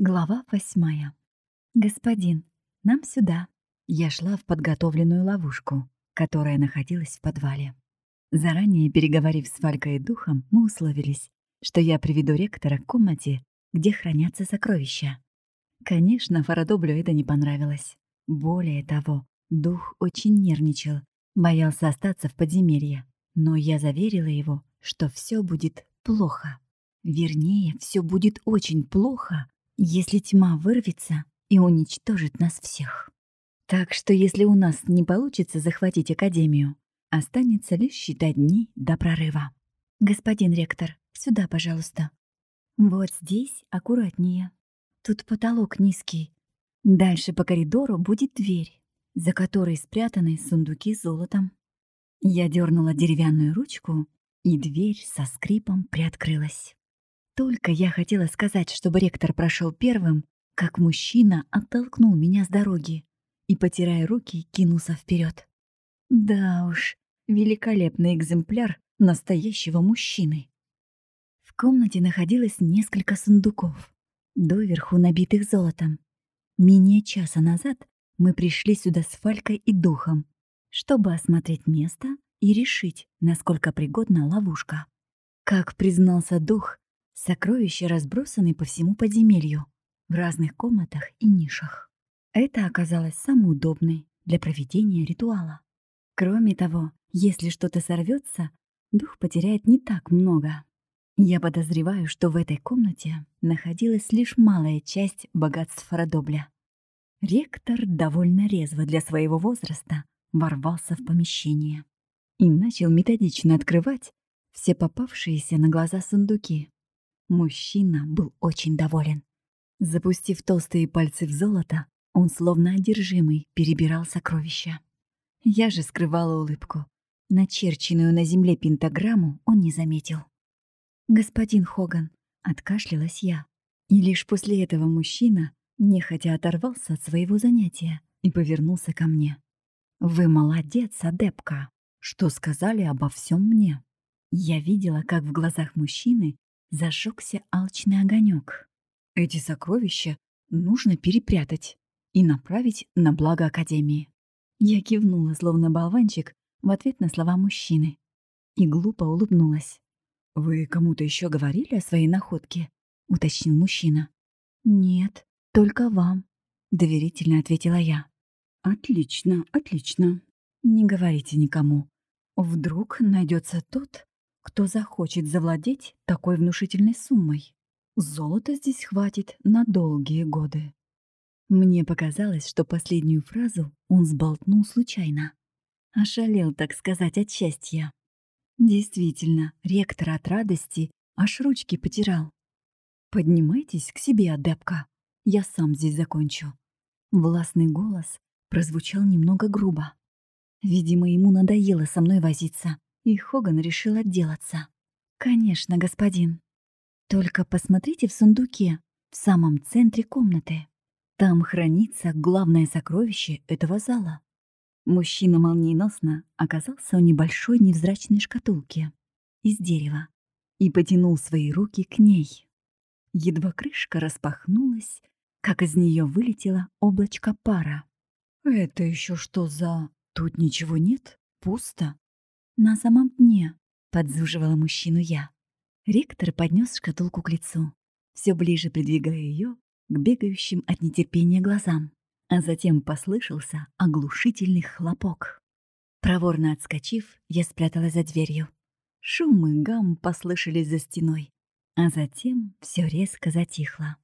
Глава восьмая. «Господин, нам сюда». Я шла в подготовленную ловушку, которая находилась в подвале. Заранее переговорив с Фалькой и Духом, мы условились, что я приведу ректора к комнате, где хранятся сокровища. Конечно, Фарадоблю это не понравилось. Более того, Дух очень нервничал, боялся остаться в подземелье. Но я заверила его, что все будет плохо. Вернее, все будет очень плохо, если тьма вырвется и уничтожит нас всех. Так что если у нас не получится захватить Академию, останется лишь считать дни до прорыва. Господин ректор, сюда, пожалуйста. Вот здесь аккуратнее. Тут потолок низкий. Дальше по коридору будет дверь, за которой спрятаны сундуки с золотом. Я дернула деревянную ручку, и дверь со скрипом приоткрылась. Только я хотела сказать, чтобы ректор прошел первым, как мужчина оттолкнул меня с дороги и, потирая руки, кинулся вперед. Да уж, великолепный экземпляр настоящего мужчины. В комнате находилось несколько сундуков, доверху набитых золотом. Менее часа назад мы пришли сюда с Фалькой и Духом, чтобы осмотреть место и решить, насколько пригодна ловушка. Как признался Дух, Сокровища разбросаны по всему подземелью, в разных комнатах и нишах. Это оказалось самой удобной для проведения ритуала. Кроме того, если что-то сорвется, дух потеряет не так много. Я подозреваю, что в этой комнате находилась лишь малая часть богатств Фарадобля. Ректор довольно резво для своего возраста ворвался в помещение и начал методично открывать все попавшиеся на глаза сундуки. Мужчина был очень доволен. Запустив толстые пальцы в золото, он словно одержимый перебирал сокровища. Я же скрывала улыбку. Начерченную на земле пентаграмму он не заметил. «Господин Хоган», — откашлялась я. И лишь после этого мужчина нехотя оторвался от своего занятия и повернулся ко мне. «Вы молодец, адепка, что сказали обо всем мне». Я видела, как в глазах мужчины зажегся алчный огонек. Эти сокровища нужно перепрятать и направить на благо Академии. Я кивнула, словно болванчик, в ответ на слова мужчины. И глупо улыбнулась. «Вы кому-то еще говорили о своей находке?» — уточнил мужчина. «Нет, только вам», — доверительно ответила я. «Отлично, отлично. Не говорите никому. Вдруг найдется тот, кто захочет завладеть такой внушительной суммой. Золота здесь хватит на долгие годы. Мне показалось, что последнюю фразу он сболтнул случайно. Ошалел, так сказать, от счастья. Действительно, ректор от радости аж ручки потирал. «Поднимайтесь к себе, адепка. Я сам здесь закончу». Властный голос прозвучал немного грубо. Видимо, ему надоело со мной возиться и Хоган решил отделаться. «Конечно, господин. Только посмотрите в сундуке, в самом центре комнаты. Там хранится главное сокровище этого зала». Мужчина молниеносно оказался у небольшой невзрачной шкатулки из дерева и потянул свои руки к ней. Едва крышка распахнулась, как из нее вылетело облачко пара. «Это еще что за... Тут ничего нет? Пусто?» «На самом дне», — подзуживала мужчину я. Ректор поднес шкатулку к лицу, все ближе придвигая ее к бегающим от нетерпения глазам, а затем послышался оглушительный хлопок. Проворно отскочив, я спряталась за дверью. Шум и гам послышались за стеной, а затем все резко затихло.